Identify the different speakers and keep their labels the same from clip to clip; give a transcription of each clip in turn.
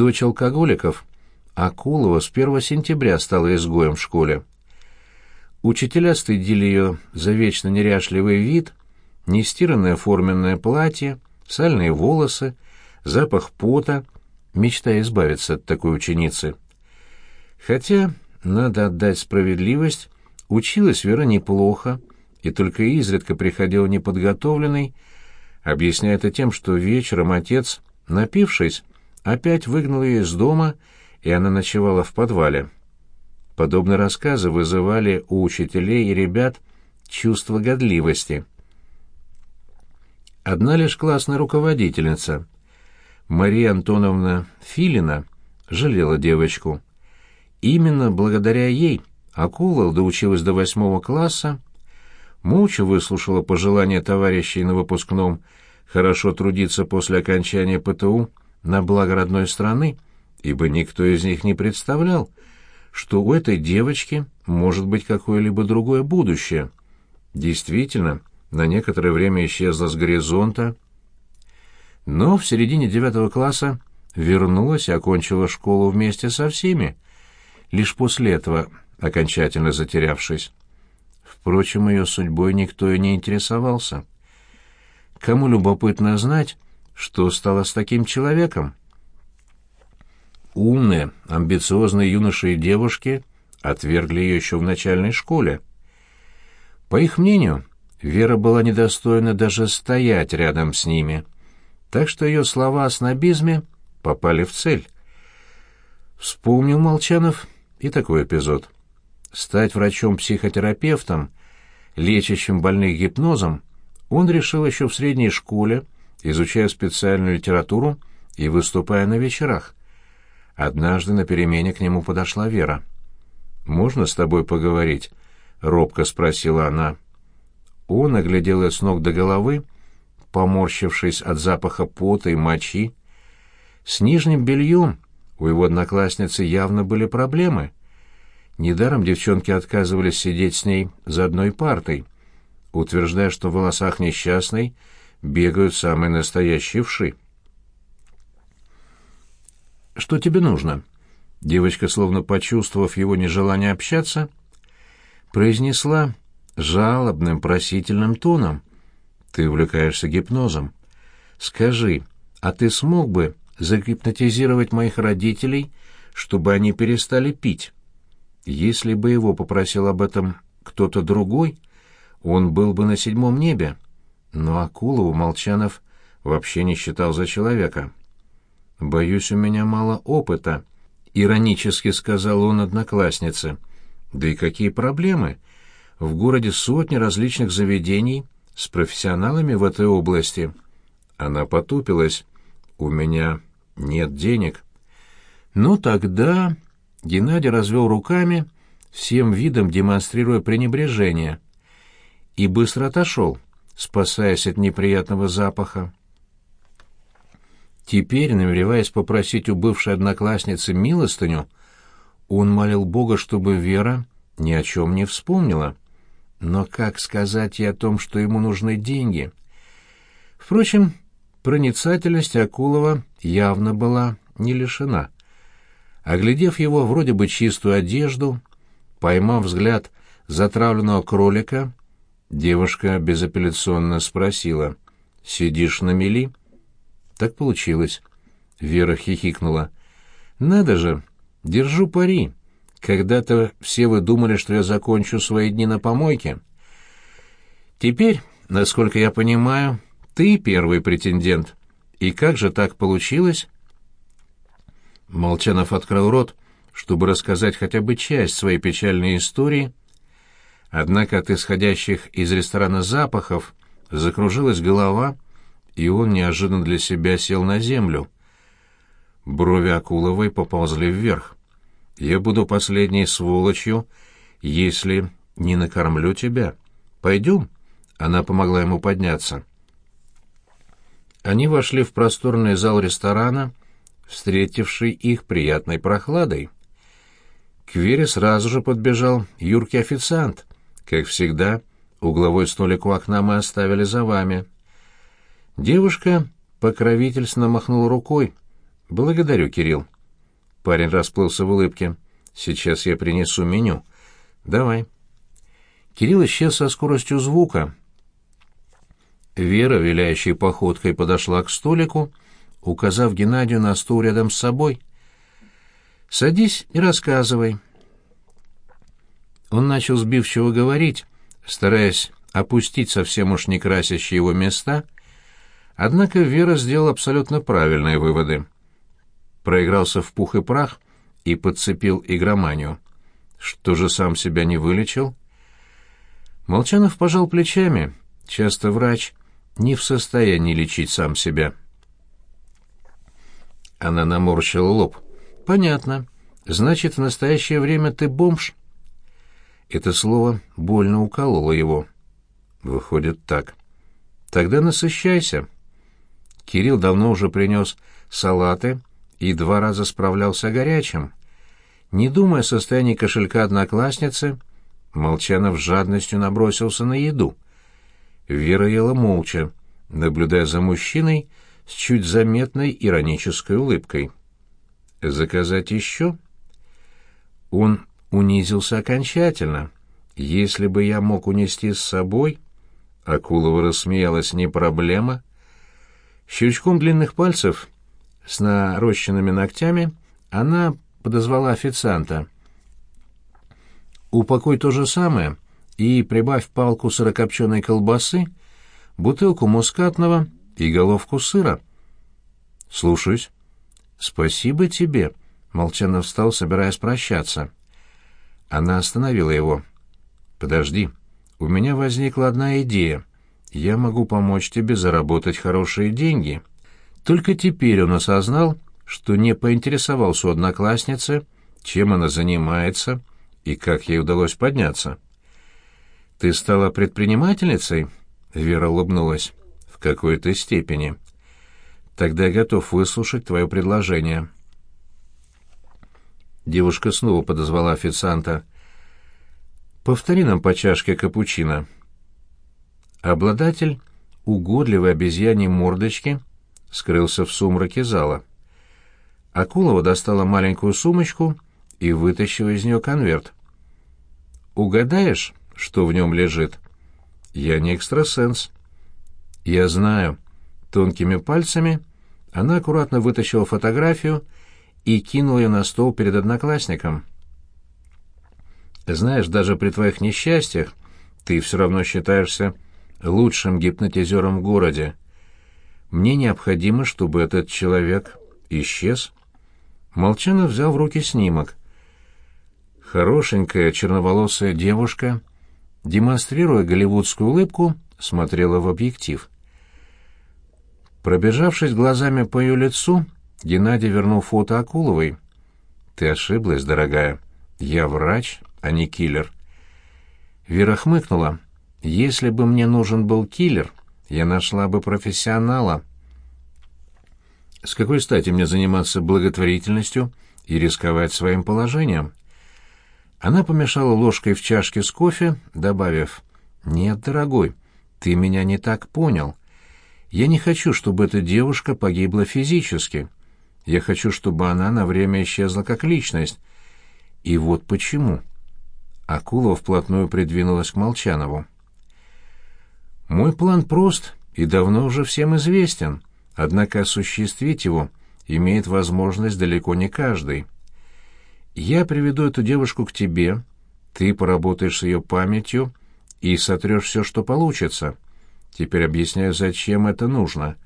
Speaker 1: дочь алкоголиков, Акулова с 1 сентября стала изгоем в школе. Учителя стыдили ее за вечно неряшливый вид, нестиранное форменное платье, сальные волосы, запах пота, мечтая избавиться от такой ученицы. Хотя, надо отдать справедливость, училась Вера неплохо, и только изредка приходила неподготовленной, объясняя это тем, что вечером отец, напившись, опять выгнал ее из дома, и она ночевала в подвале. Подобные рассказы вызывали у учителей и ребят чувство годливости. Одна лишь классная руководительница, Мария Антоновна Филина, жалела девочку. Именно благодаря ей Акула доучилась до восьмого класса, молча выслушала пожелания товарищей на выпускном хорошо трудиться после окончания ПТУ на благо родной страны, ибо никто из них не представлял, что у этой девочки может быть какое-либо другое будущее. Действительно, на некоторое время исчезла с горизонта, но в середине девятого класса вернулась и окончила школу вместе со всеми, лишь после этого окончательно затерявшись. Впрочем, ее судьбой никто и не интересовался. Кому любопытно знать, что стало с таким человеком? Умные, амбициозные юноши и девушки отвергли ее еще в начальной школе. По их мнению, Вера была недостойна даже стоять рядом с ними, так что ее слова о снобизме попали в цель. Вспомнил Молчанов и такой эпизод. Стать врачом-психотерапевтом, лечащим больных гипнозом, он решил еще в средней школе, изучая специальную литературу и выступая на вечерах. Однажды на перемене к нему подошла Вера. «Можно с тобой поговорить?» — робко спросила она. Он оглядел ее с ног до головы, поморщившись от запаха пота и мочи. С нижним бельем у его одноклассницы явно были проблемы. Недаром девчонки отказывались сидеть с ней за одной партой, утверждая, что в волосах несчастной бегают самые настоящие вши. «Что тебе нужно?» Девочка, словно почувствовав его нежелание общаться, произнесла жалобным, просительным тоном. «Ты увлекаешься гипнозом. Скажи, а ты смог бы загипнотизировать моих родителей, чтобы они перестали пить? Если бы его попросил об этом кто-то другой, он был бы на седьмом небе. Но Акулову Молчанов вообще не считал за человека». «Боюсь, у меня мало опыта», — иронически сказал он однокласснице. «Да и какие проблемы? В городе сотни различных заведений с профессионалами в этой области». Она потупилась. «У меня нет денег». «Ну тогда...» — Геннадий развел руками, всем видом демонстрируя пренебрежение, и быстро отошел, спасаясь от неприятного запаха. Теперь, намереваясь попросить у бывшей одноклассницы милостыню, он молил Бога, чтобы Вера ни о чем не вспомнила. Но как сказать ей о том, что ему нужны деньги? Впрочем, проницательность Акулова явно была не лишена. Оглядев его вроде бы чистую одежду, поймав взгляд затравленного кролика, девушка безапелляционно спросила «Сидишь на мели?» Так получилось. Вера хихикнула. Надо же, держу пари. Когда-то все вы думали, что я закончу свои дни на помойке. Теперь, насколько я понимаю, ты первый претендент. И как же так получилось? Молчанов открыл рот, чтобы рассказать хотя бы часть своей печальной истории. Однако от исходящих из ресторана запахов закружилась голова, и он неожиданно для себя сел на землю. Брови Акуловой поползли вверх. «Я буду последней сволочью, если не накормлю тебя. Пойдем?» Она помогла ему подняться. Они вошли в просторный зал ресторана, встретивший их приятной прохладой. К Вере сразу же подбежал юркий официант. Как всегда, угловой столик у окна мы оставили за вами. Девушка покровительственно махнула рукой. «Благодарю, Кирилл». Парень расплылся в улыбке. «Сейчас я принесу меню. Давай». Кирилл исчез со скоростью звука. Вера, виляющей походкой, подошла к столику, указав Геннадию на стул рядом с собой. «Садись и рассказывай». Он начал сбивчиво говорить, стараясь опустить совсем уж не красящие его места, однако Вера сделала абсолютно правильные выводы. Проигрался в пух и прах и подцепил игроманию. Что же сам себя не вылечил? Молчанов пожал плечами. Часто врач не в состоянии лечить сам себя. Она наморщила лоб. «Понятно. Значит, в настоящее время ты бомж?» Это слово больно укололо его. Выходит так. Тогда насыщайся. Кирилл давно уже принес салаты и два раза справлялся горячим. Не думая о состоянии кошелька одноклассницы, Молчанов с жадностью набросился на еду. Вера ела молча, наблюдая за мужчиной с чуть заметной иронической улыбкой. «Заказать еще?» Он унизился окончательно. «Если бы я мог унести с собой...» Акулова рассмеялась, «Не проблема». Щелчком длинных пальцев с нарощенными ногтями она подозвала официанта. «Упакуй то же самое и прибавь палку сырокопченой колбасы, бутылку мускатного и головку сыра». «Слушаюсь». «Спасибо тебе», — Молчанов встал, собираясь прощаться. Она остановила его. «Подожди, у меня возникла одна идея. Я могу помочь тебе заработать хорошие деньги». Только теперь он осознал, что не поинтересовался у одноклассницы, чем она занимается и как ей удалось подняться. «Ты стала предпринимательницей?» — Вера улыбнулась. «В какой-то степени. Тогда я готов выслушать твое предложение». Девушка снова подозвала официанта. «Повтори нам по чашке капучино». Обладатель угодливой обезьяньей мордочки скрылся в сумраке зала. Акулова достала маленькую сумочку и вытащила из нее конверт. «Угадаешь, что в нем лежит?» «Я не экстрасенс». «Я знаю». Тонкими пальцами она аккуратно вытащила фотографию и кинул ее на стол перед одноклассником. «Знаешь, даже при твоих несчастьях ты все равно считаешься лучшим гипнотизером в городе. Мне необходимо, чтобы этот человек исчез». Молчанов взял в руки снимок. Хорошенькая черноволосая девушка, демонстрируя голливудскую улыбку, смотрела в объектив. Пробежавшись глазами по ее лицу, Геннадий вернул фото Акуловой. «Ты ошиблась, дорогая. Я врач, а не киллер». Вера хмыкнула. «Если бы мне нужен был киллер, я нашла бы профессионала». «С какой стати мне заниматься благотворительностью и рисковать своим положением?» Она помешала ложкой в чашке с кофе, добавив, «Нет, дорогой, ты меня не так понял. Я не хочу, чтобы эта девушка погибла физически». Я хочу, чтобы она на время исчезла как личность. И вот почему. Акулова вплотную придвинулась к Молчанову. Мой план прост и давно уже всем известен, однако осуществить его имеет возможность далеко не каждый. Я приведу эту девушку к тебе, ты поработаешь с ее памятью и сотрешь все, что получится. Теперь объясняю, зачем это нужно.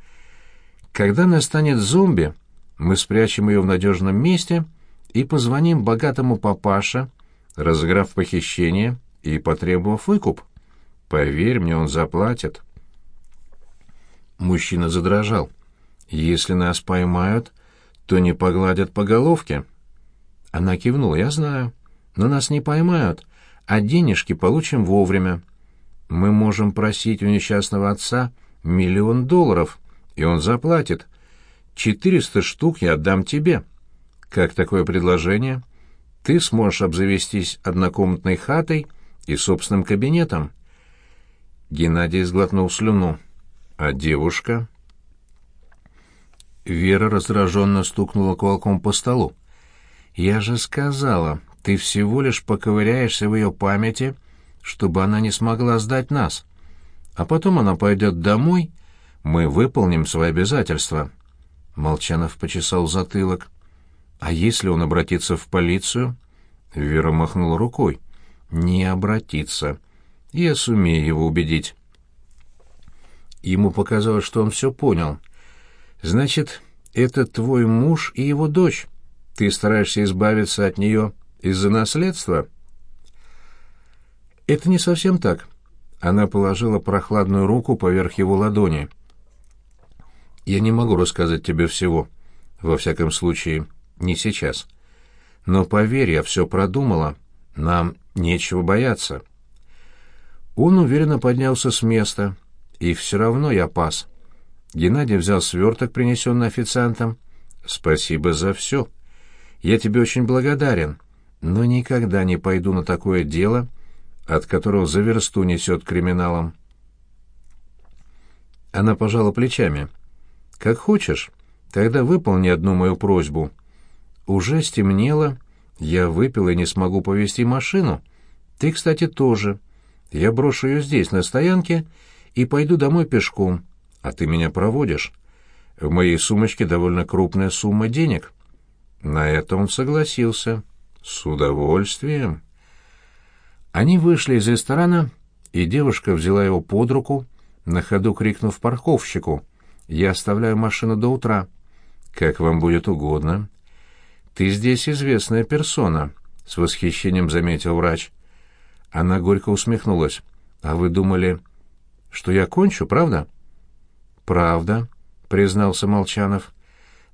Speaker 1: Когда настанет зомби, мы спрячем ее в надежном месте и позвоним богатому папаше, разыграв похищение и потребовав выкуп. Поверь мне, он заплатит. Мужчина задрожал. Если нас поймают, то не погладят по головке. Она кивнула. Я знаю. Но нас не поймают, а денежки получим вовремя. Мы можем просить у несчастного отца миллион долларов, и он заплатит. Четыреста штук я отдам тебе. Как такое предложение? Ты сможешь обзавестись однокомнатной хатой и собственным кабинетом. Геннадий сглотнул слюну. А девушка? Вера раздраженно стукнула кулаком по столу. Я же сказала, ты всего лишь поковыряешься в ее памяти, чтобы она не смогла сдать нас. А потом она пойдет домой, мы выполним свои обязательства». Молчанов почесал затылок. «А если он обратится в полицию?» Вера махнула рукой. «Не обратиться. Я сумею его убедить». Ему показалось, что он все понял. «Значит, это твой муж и его дочь. Ты стараешься избавиться от нее из-за наследства?» «Это не совсем так». Она положила прохладную руку поверх его ладони. «Я не могу рассказать тебе всего. Во всяком случае, не сейчас. Но поверь, я все продумала. Нам нечего бояться». Он уверенно поднялся с места, и все равно я пас. Геннадий взял сверток, принесенный официантом. «Спасибо за все. Я тебе очень благодарен, но никогда не пойду на такое дело, от которого за версту несет криминалом». Она пожала плечами. «Как хочешь, тогда выполни одну мою просьбу. Уже стемнело, я выпил и не смогу повезти машину. Ты, кстати, тоже. Я брошу ее здесь, на стоянке, и пойду домой пешком, а ты меня проводишь. В моей сумочке довольно крупная сумма денег. На это он согласился. С удовольствием. Они вышли из ресторана, и девушка взяла его под руку, на ходу крикнув парковщику. «Я оставляю машину до утра. Как вам будет угодно». «Ты здесь известная персона», — с восхищением заметил врач. Она горько усмехнулась. «А вы думали, что я кончу, правда?» «Правда», — признался Молчанов.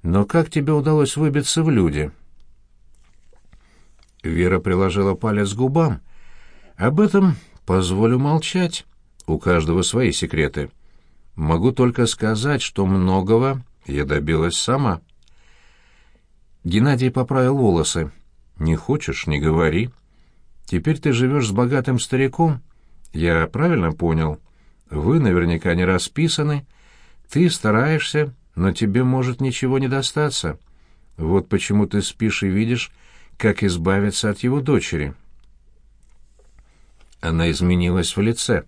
Speaker 1: «Но как тебе удалось выбиться в люди?» Вера приложила палец к губам. «Об этом позволю молчать. У каждого свои секреты. Могу только сказать, что многого я добилась сама». Геннадий поправил волосы. «Не хочешь — не говори. Теперь ты живешь с богатым стариком. Я правильно понял?» Вы наверняка не расписаны. Ты стараешься, но тебе может ничего не достаться. Вот почему ты спишь и видишь, как избавиться от его дочери. Она изменилась в лице.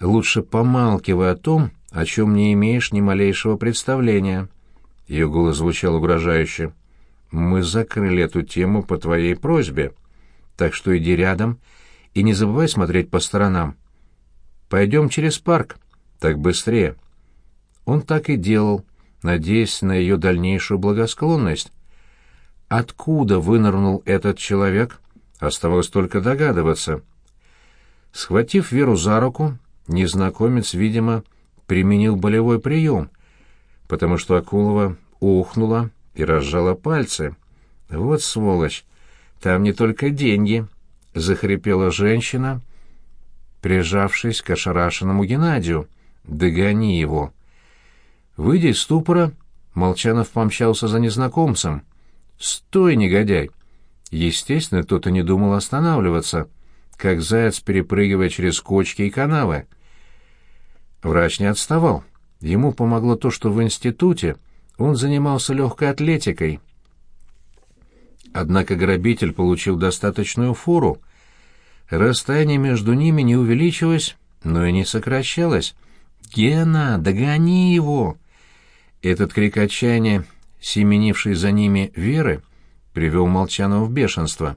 Speaker 1: Лучше помалкивай о том, о чем не имеешь ни малейшего представления. Ее голос звучал угрожающе. Мы закрыли эту тему по твоей просьбе, так что иди рядом и не забывай смотреть по сторонам. Пойдем через парк, так быстрее. Он так и делал, надеясь на ее дальнейшую благосклонность. Откуда вынырнул этот человек, оставалось только догадываться. Схватив Веру за руку, незнакомец, видимо, применил болевой прием, потому что Акулова ухнула и разжала пальцы. «Вот сволочь! Там не только деньги!» — захрипела женщина — прижавшись к ошарашенному Геннадию. «Догони его!» Выйдя из ступора, Молчанов помчался за незнакомцем. «Стой, негодяй!» Естественно, тот и не думал останавливаться, как заяц, перепрыгивая через кочки и канавы. Врач не отставал. Ему помогло то, что в институте он занимался легкой атлетикой. Однако грабитель получил достаточную фору — Расстояние между ними не увеличилось, но и не сокращалось. «Гена, догони его!» Этот крик отчаяния, семенивший за ними Веры, привел Молчанова в бешенство.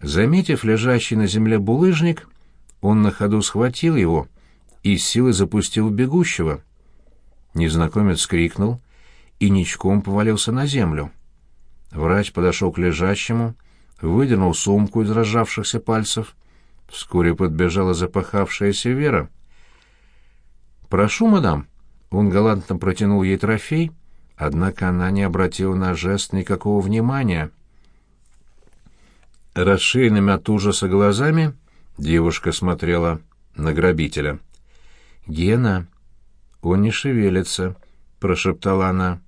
Speaker 1: Заметив лежащий на земле булыжник, он на ходу схватил его и с силой запустил бегущего. Незнакомец крикнул и ничком повалился на землю. Врач подошел к лежащему, выдернул сумку из разжавшихся пальцев. Вскоре подбежала запахавшаяся Вера. «Прошу, мадам». Он галантно протянул ей трофей, однако она не обратила на жест никакого внимания. Расширенными от ужаса глазами девушка смотрела на грабителя. «Гена, он не шевелится», — прошептала она.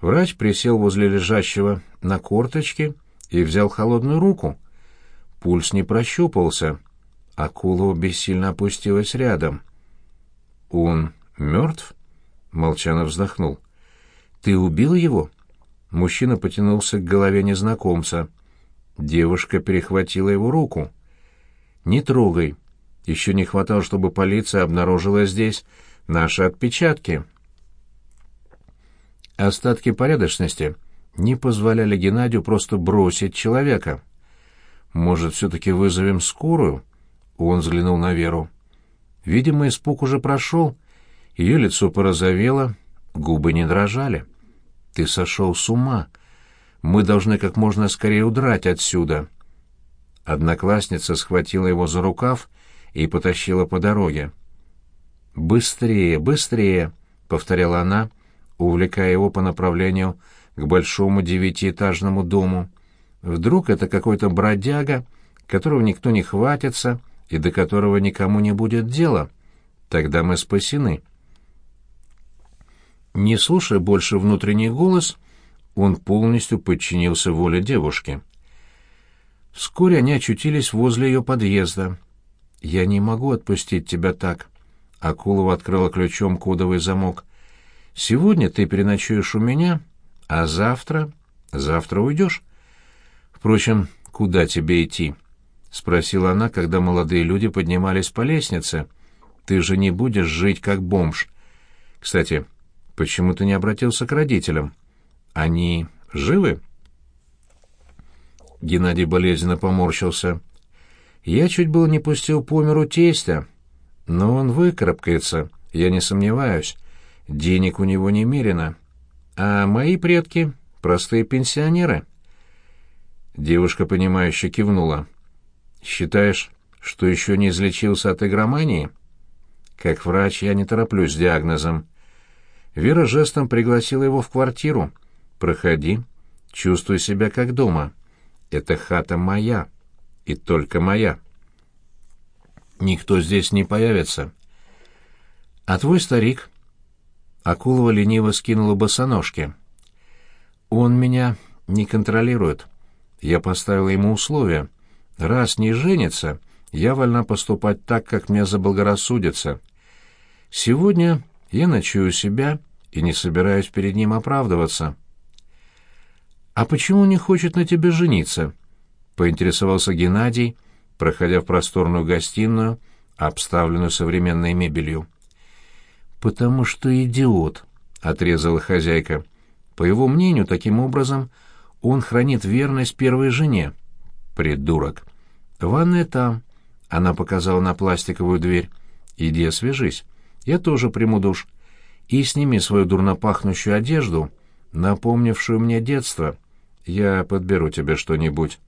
Speaker 1: Врач присел возле лежащего на корточке и взял холодную руку. Пульс не прощупался. Акулова бессильно опустилась рядом. «Он мертв?» — Молчанов вздохнул. «Ты убил его?» мужчина потянулся к голове незнакомца. Девушка перехватила его руку. «Не трогай. Еще не хватало, чтобы полиция обнаружила здесь наши отпечатки». Остатки порядочности не позволяли Геннадию просто бросить человека. «Может, все-таки вызовем скорую?» Он взглянул на Веру. Видимо, испуг уже прошел. Ее лицо порозовело, губы не дрожали. «Ты сошел с ума. Мы должны как можно скорее удрать отсюда». Одноклассница схватила его за рукав и потащила по дороге. «Быстрее, быстрее!» — повторяла она, увлекая его по направлению к большому девятиэтажному дому. Вдруг это какой-то бродяга, которого никто не хватится и до которого никому не будет дела. Тогда мы спасены. Не слушая больше внутренний голос, он полностью подчинился воле девушки. Вскоре они очутились возле ее подъезда. «Я не могу отпустить тебя так». Акулова открыла ключом кодовый замок. «Сегодня ты переночуешь у меня, а завтра... Завтра уйдешь. Впрочем, куда тебе идти?» — спросила она, когда молодые люди поднимались по лестнице. «Ты же не будешь жить как бомж. Кстати, почему ты не обратился к родителям? Они живы?» Геннадий болезненно поморщился. «Я чуть было не пустил по миру тестя, но он выкарабкается, я не сомневаюсь. Денег у него немерено. А мои предки — простые пенсионеры». Девушка, понимающе кивнула. «Считаешь, что еще не излечился от игромании?» «Как врач я не тороплюсь с диагнозом». Вера жестом пригласила его в квартиру. «Проходи. Чувствуй себя как дома». Эта хата моя, и только моя. Никто здесь не появится. А твой старик? Акулова лениво скинула босоножки. Он меня не контролирует. Я поставила ему условия. Раз не женится, я вольна поступать так, как мне заблагорассудится. Сегодня я ночую себя и не собираюсь перед ним оправдываться. «А почему не хочет на тебе жениться?» — поинтересовался Геннадий, проходя в просторную гостиную, обставленную современной мебелью. «Потому что идиот», — отрезала хозяйка. «По его мнению, таким образом он хранит верность первой жене». «Придурок». «Ванная там», — она показала на пластиковую дверь. «Иди освежись. Я тоже приму душ. И сними свою дурнопахнущую одежду, напомнившую мне детство». Я подберу тебе что-нибудь».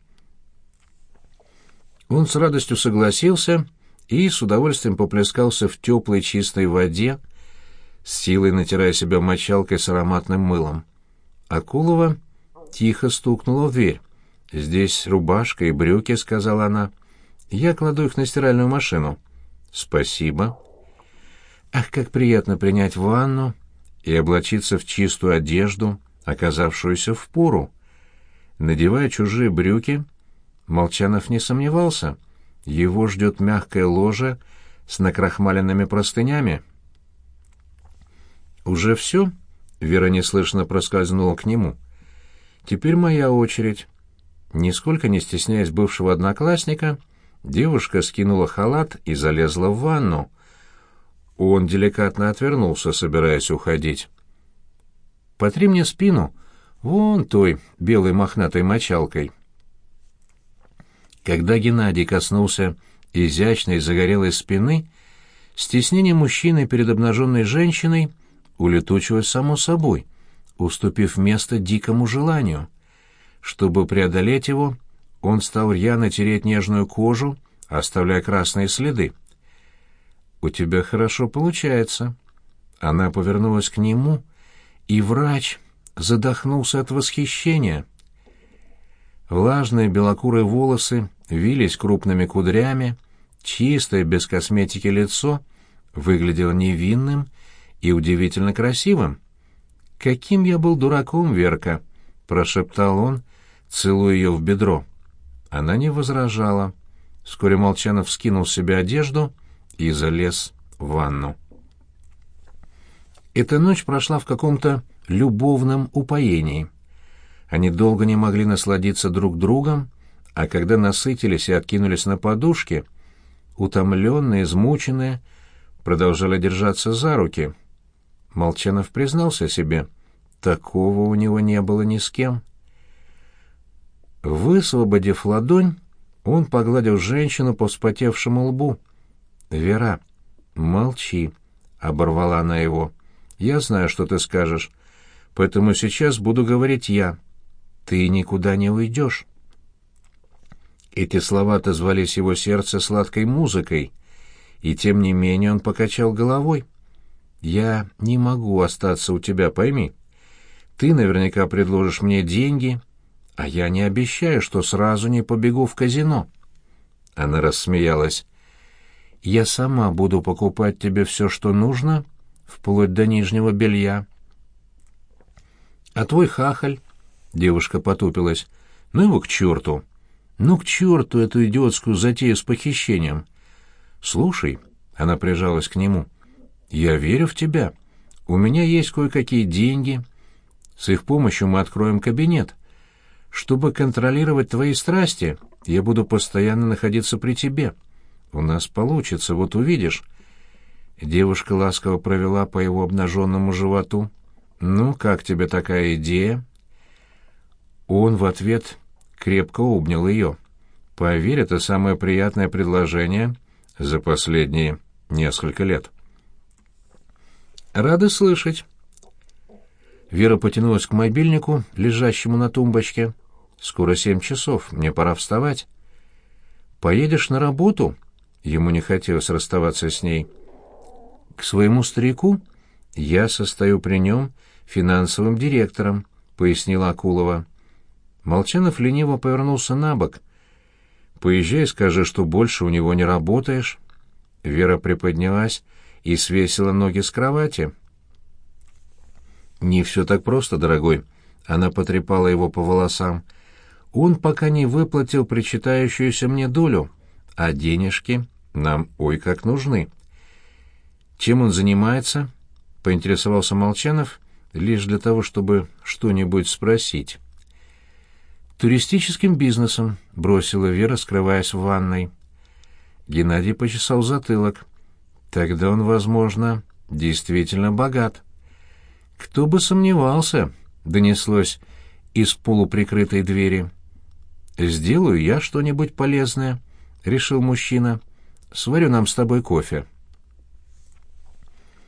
Speaker 1: Он с радостью согласился и с удовольствием поплескался в теплой чистой воде, с силой натирая себя мочалкой с ароматным мылом. Акулова тихо стукнула в дверь. «Здесь рубашка и брюки», — сказала она. «Я кладу их на стиральную машину». «Спасибо». «Ах, как приятно принять ванну и облачиться в чистую одежду, оказавшуюся в пору. Надевая чужие брюки, Молчанов не сомневался. Его ждет мягкое ложе с накрахмаленными простынями. «Уже все?» — Вера неслышно проскользнула к нему. «Теперь моя очередь». Нисколько не стесняясь бывшего одноклассника, девушка скинула халат и залезла в ванну. Он деликатно отвернулся, собираясь уходить. «Потри мне спину», Вон той белой мохнатой мочалкой. Когда Геннадий коснулся изящной загорелой спины, стеснение мужчины перед обнаженной женщиной улетучилось само собой, уступив место дикому желанию. Чтобы преодолеть его, он стал рьяно тереть нежную кожу, оставляя красные следы. «У тебя хорошо получается». Она повернулась к нему, и врач задохнулся от восхищения. Влажные белокурые волосы вились крупными кудрями, чистое, без косметики лицо выглядело невинным и удивительно красивым. «Каким я был дураком, Верка!» — прошептал он, целуя ее в бедро. Она не возражала. Вскоре Молчанов скинул с себя одежду и залез в ванну. Эта ночь прошла в каком-то любовном упоении. Они долго не могли насладиться друг другом, а когда насытились и откинулись на подушки, утомленные, измученные, продолжали держаться за руки. Молчанов признался себе, такого у него не было ни с кем. Высвободив ладонь, он погладил женщину по вспотевшему лбу. «Вера, молчи», — оборвала она его. «Я знаю, что ты скажешь, поэтому сейчас буду говорить я. Ты никуда не уйдешь». Эти слова отозвались его сердце сладкой музыкой, и тем не менее он покачал головой. «Я не могу остаться у тебя, пойми. Ты наверняка предложишь мне деньги, а я не обещаю, что сразу не побегу в казино». Она рассмеялась. «Я сама буду покупать тебе все, что нужно, вплоть до нижнего белья». «А твой хахаль?» — девушка потупилась. «Ну его к черту!» «Ну к черту эту идиотскую затею с похищением!» «Слушай», — она прижалась к нему, — «я верю в тебя. У меня есть кое-какие деньги. С их помощью мы откроем кабинет. Чтобы контролировать твои страсти, я буду постоянно находиться при тебе. У нас получится, вот увидишь». Девушка ласково провела по его обнаженному животу. «Ну, как тебе такая идея?» Он в ответ крепко обнял ее. «Поверь, это самое приятное предложение за последние несколько лет». «Рады слышать». Вера потянулась к мобильнику, лежащему на тумбочке. «Скоро семь часов, мне пора вставать». «Поедешь на работу?» Ему не хотелось расставаться с ней. «К своему старику я состою при нем финансовым директором», — пояснила Акулова. Молчанов лениво повернулся на бок. «Поезжай скажи, что больше у него не работаешь». Вера приподнялась и свесила ноги с кровати. «Не все так просто, дорогой», — она потрепала его по волосам. «Он пока не выплатил причитающуюся мне долю, а денежки нам ой как нужны». «Чем он занимается?» — поинтересовался Молчанов, лишь для того, чтобы что-нибудь спросить. «Туристическим бизнесом», — бросила Вера, скрываясь в ванной. Геннадий почесал затылок. «Тогда он, возможно, действительно богат». «Кто бы сомневался», — донеслось из полуприкрытой двери. «Сделаю я что-нибудь полезное», — решил мужчина. «Сварю нам с тобой кофе».